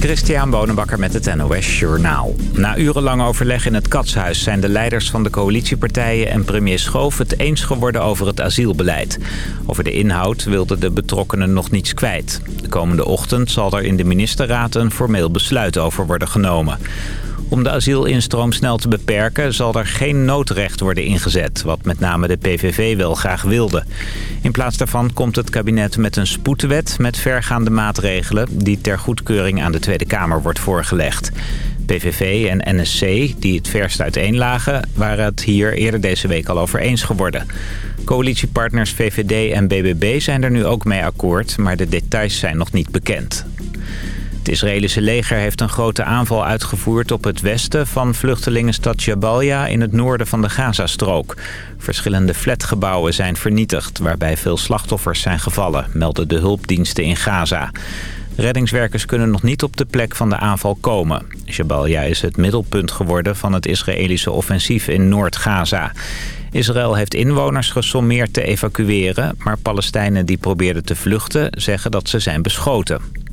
Christian Bonenbakker met het NOS Journaal. Na urenlang overleg in het Katshuis zijn de leiders van de coalitiepartijen en premier Schoof het eens geworden over het asielbeleid. Over de inhoud wilden de betrokkenen nog niets kwijt. De komende ochtend zal er in de ministerraad een formeel besluit over worden genomen. Om de asielinstroom snel te beperken zal er geen noodrecht worden ingezet... wat met name de PVV wel graag wilde. In plaats daarvan komt het kabinet met een spoedwet met vergaande maatregelen... die ter goedkeuring aan de Tweede Kamer wordt voorgelegd. PVV en NSC, die het verst uiteen lagen... waren het hier eerder deze week al over eens geworden. Coalitiepartners VVD en BBB zijn er nu ook mee akkoord... maar de details zijn nog niet bekend. Het Israëlische leger heeft een grote aanval uitgevoerd op het westen van vluchtelingenstad Jabalia in het noorden van de Gazastrook. Verschillende flatgebouwen zijn vernietigd, waarbij veel slachtoffers zijn gevallen, melden de hulpdiensten in Gaza. Reddingswerkers kunnen nog niet op de plek van de aanval komen. Jabalia is het middelpunt geworden van het Israëlische offensief in Noord-Gaza. Israël heeft inwoners gesommeerd te evacueren... maar Palestijnen die probeerden te vluchten zeggen dat ze zijn beschoten.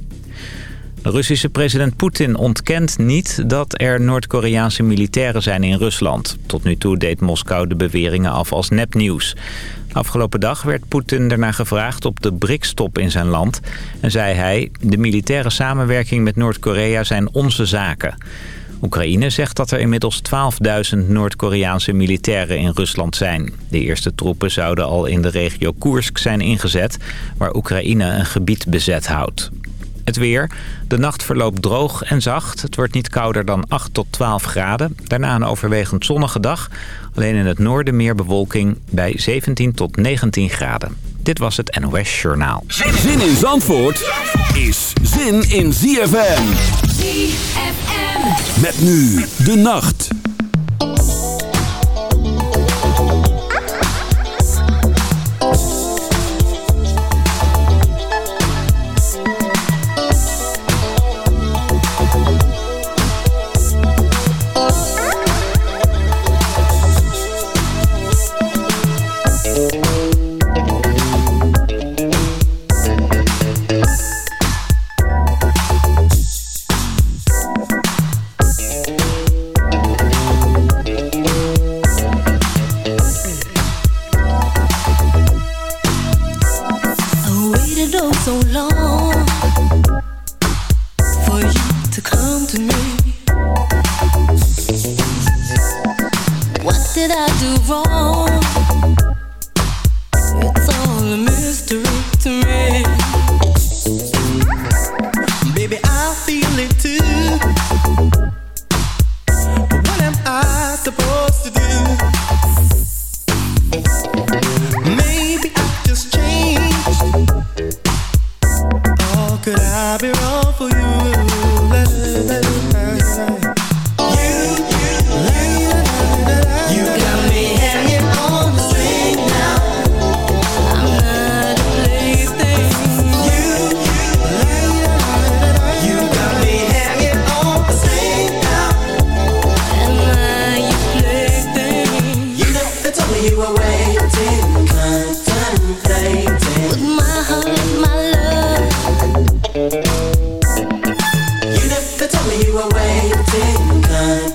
Russische president Poetin ontkent niet dat er Noord-Koreaanse militairen zijn in Rusland. Tot nu toe deed Moskou de beweringen af als nepnieuws. Afgelopen dag werd Poetin daarna gevraagd op de BRICS-top in zijn land. En zei hij, de militaire samenwerking met Noord-Korea zijn onze zaken. Oekraïne zegt dat er inmiddels 12.000 Noord-Koreaanse militairen in Rusland zijn. De eerste troepen zouden al in de regio Koersk zijn ingezet... waar Oekraïne een gebied bezet houdt. Het weer. De nacht verloopt droog en zacht. Het wordt niet kouder dan 8 tot 12 graden. Daarna een overwegend zonnige dag. Alleen in het noorden meer bewolking bij 17 tot 19 graden. Dit was het NOS Journaal. Zin in Zandvoort is zin in ZFM. ZFM. Met nu de nacht. You were waiting, contemplating.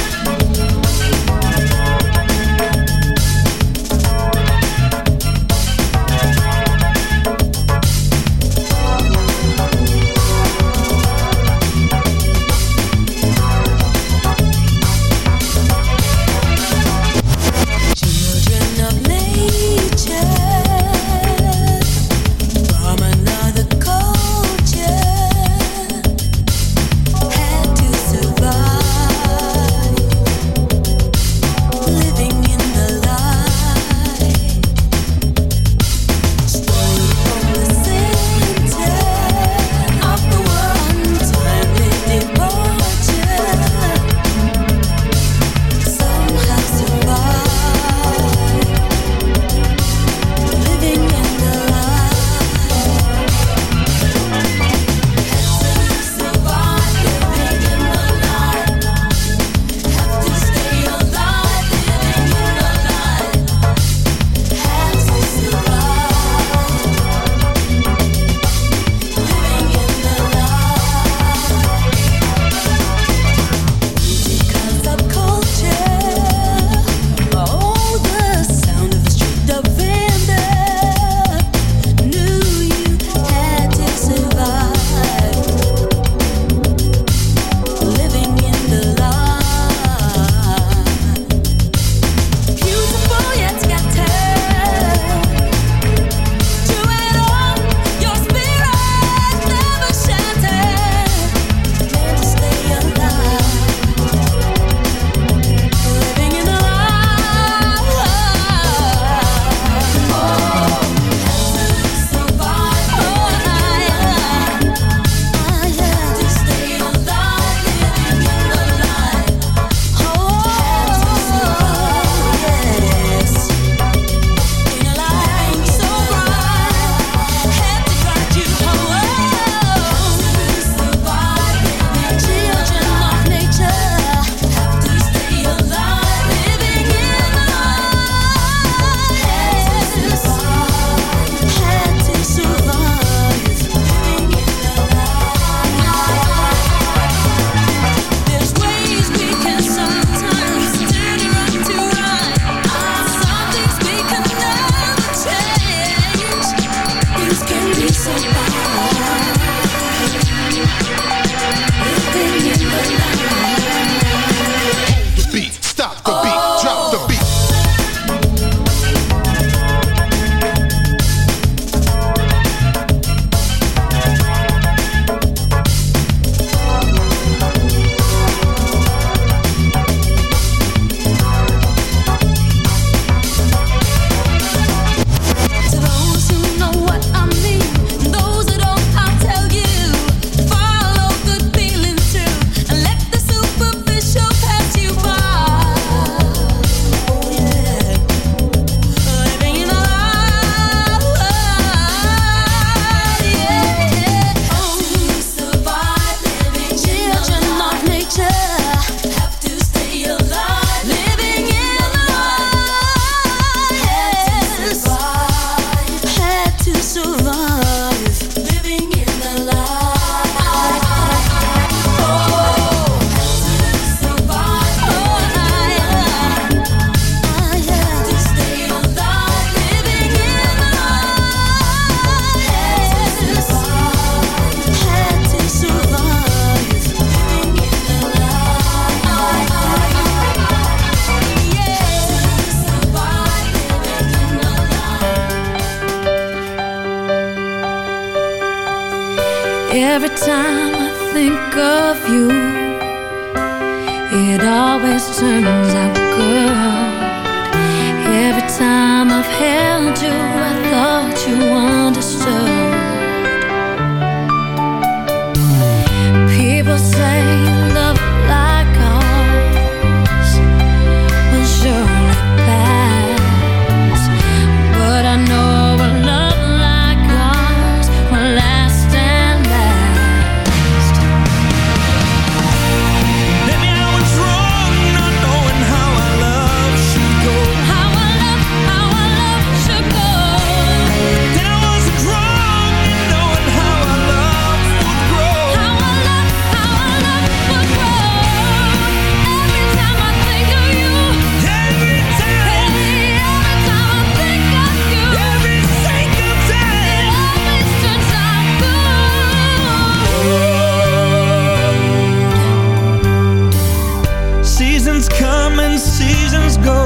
and seasons go.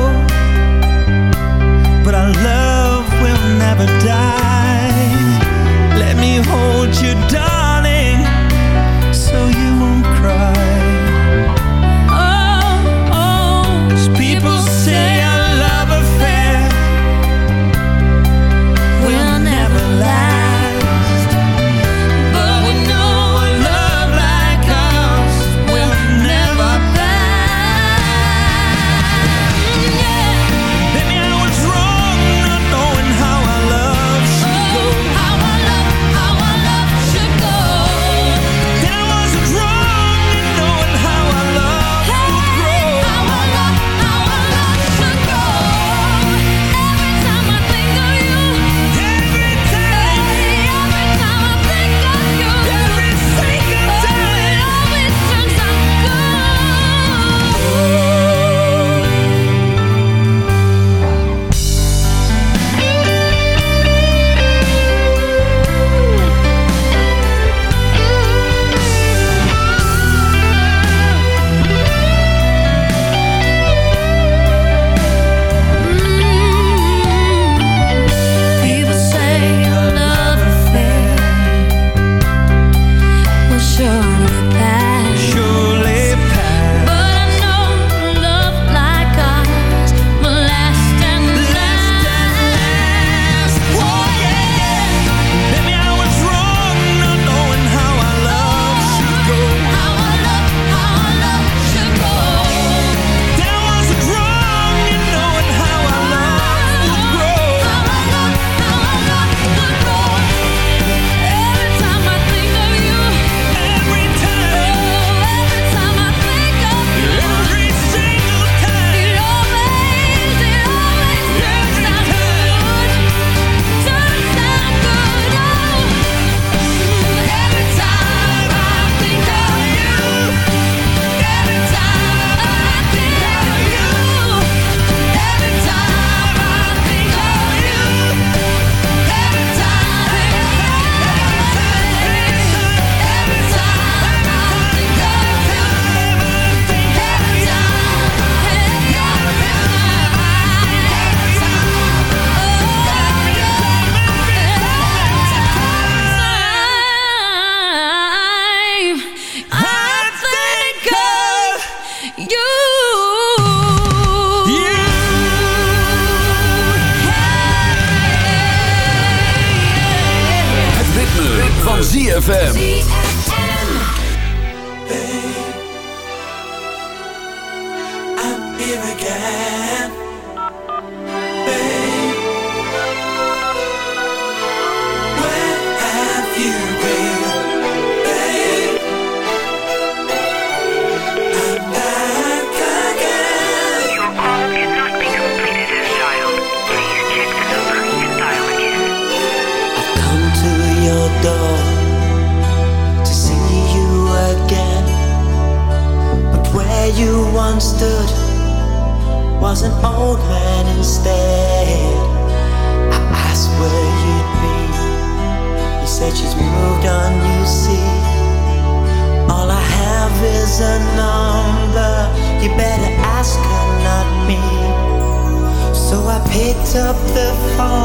But our love will never die. Let me hold you, darling So you won't cry. up the phone.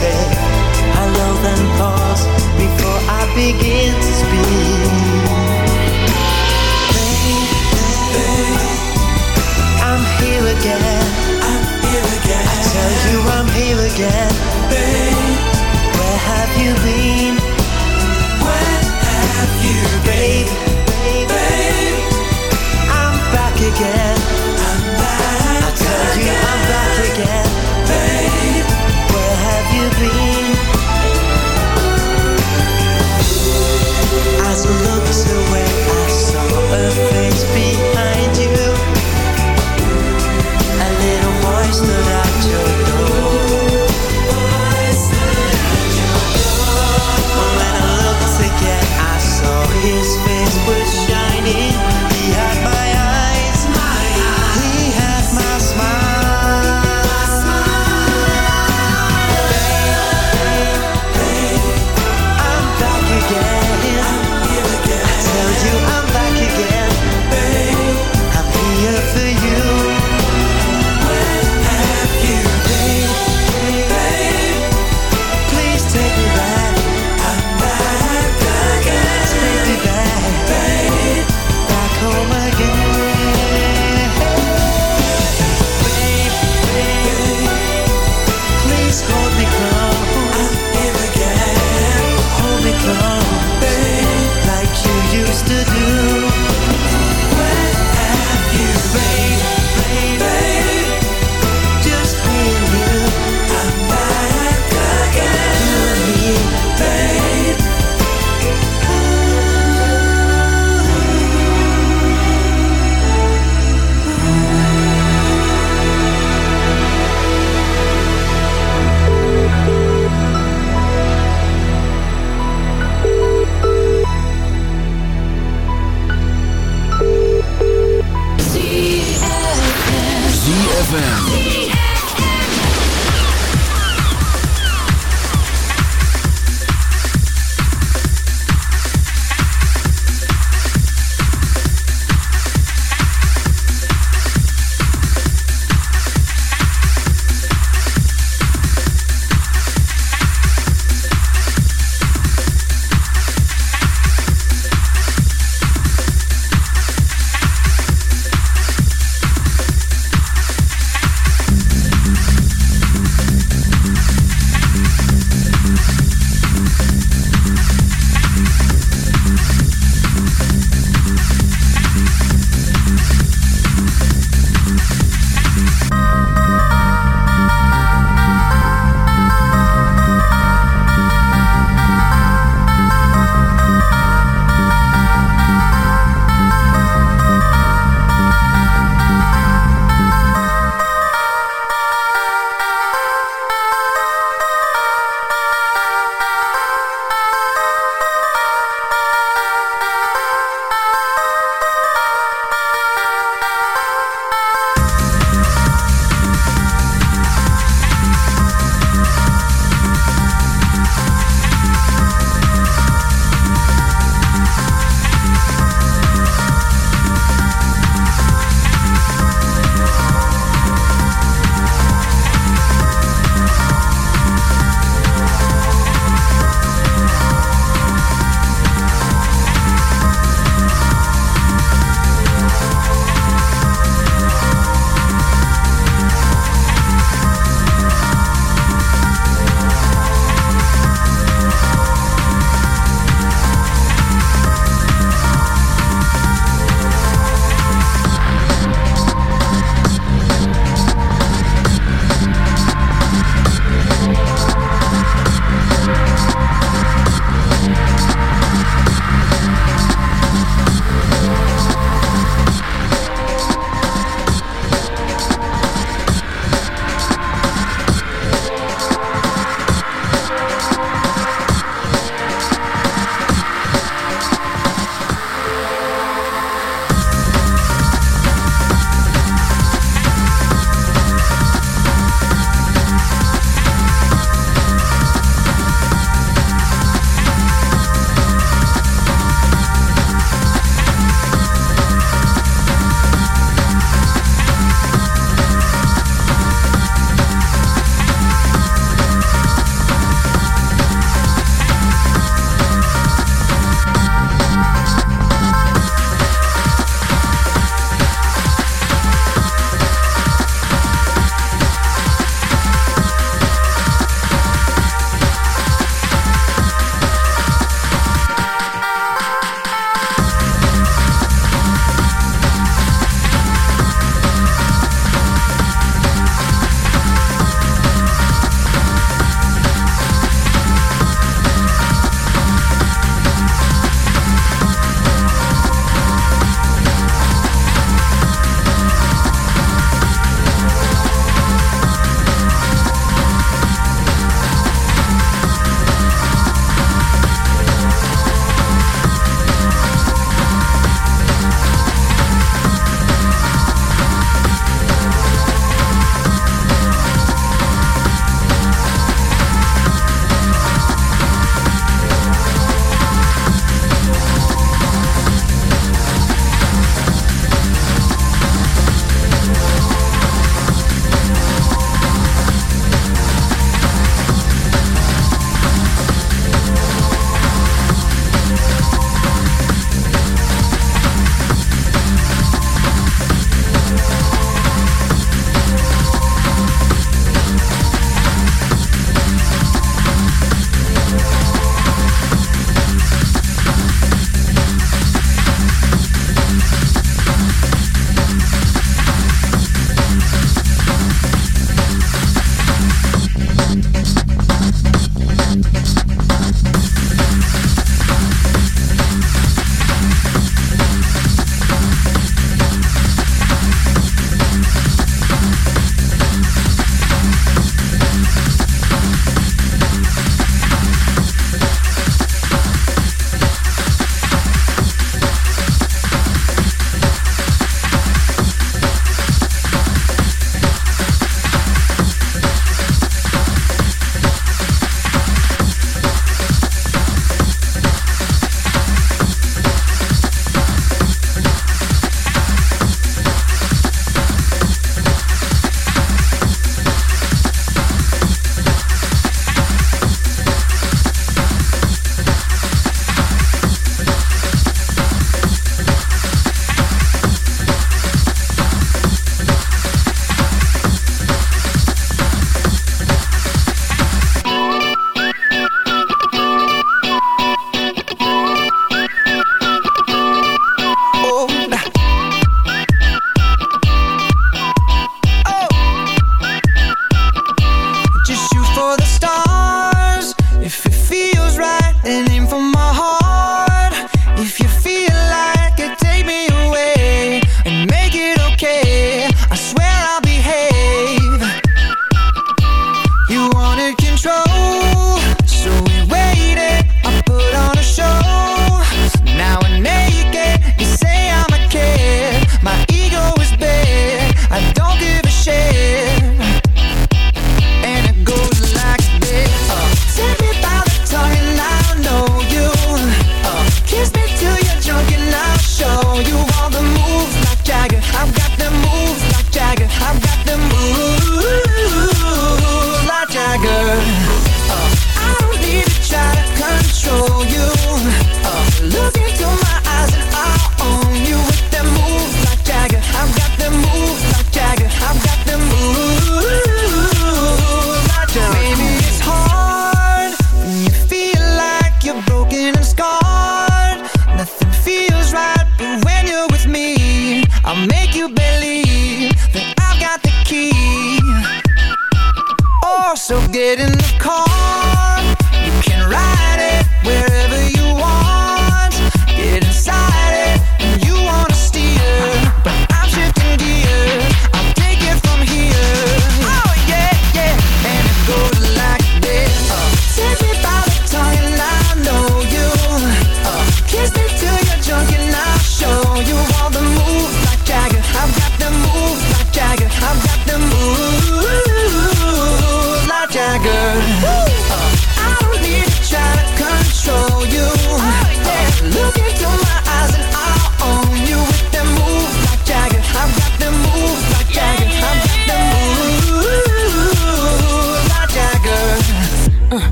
say hello, then pause before I begin to speak.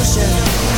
ocean.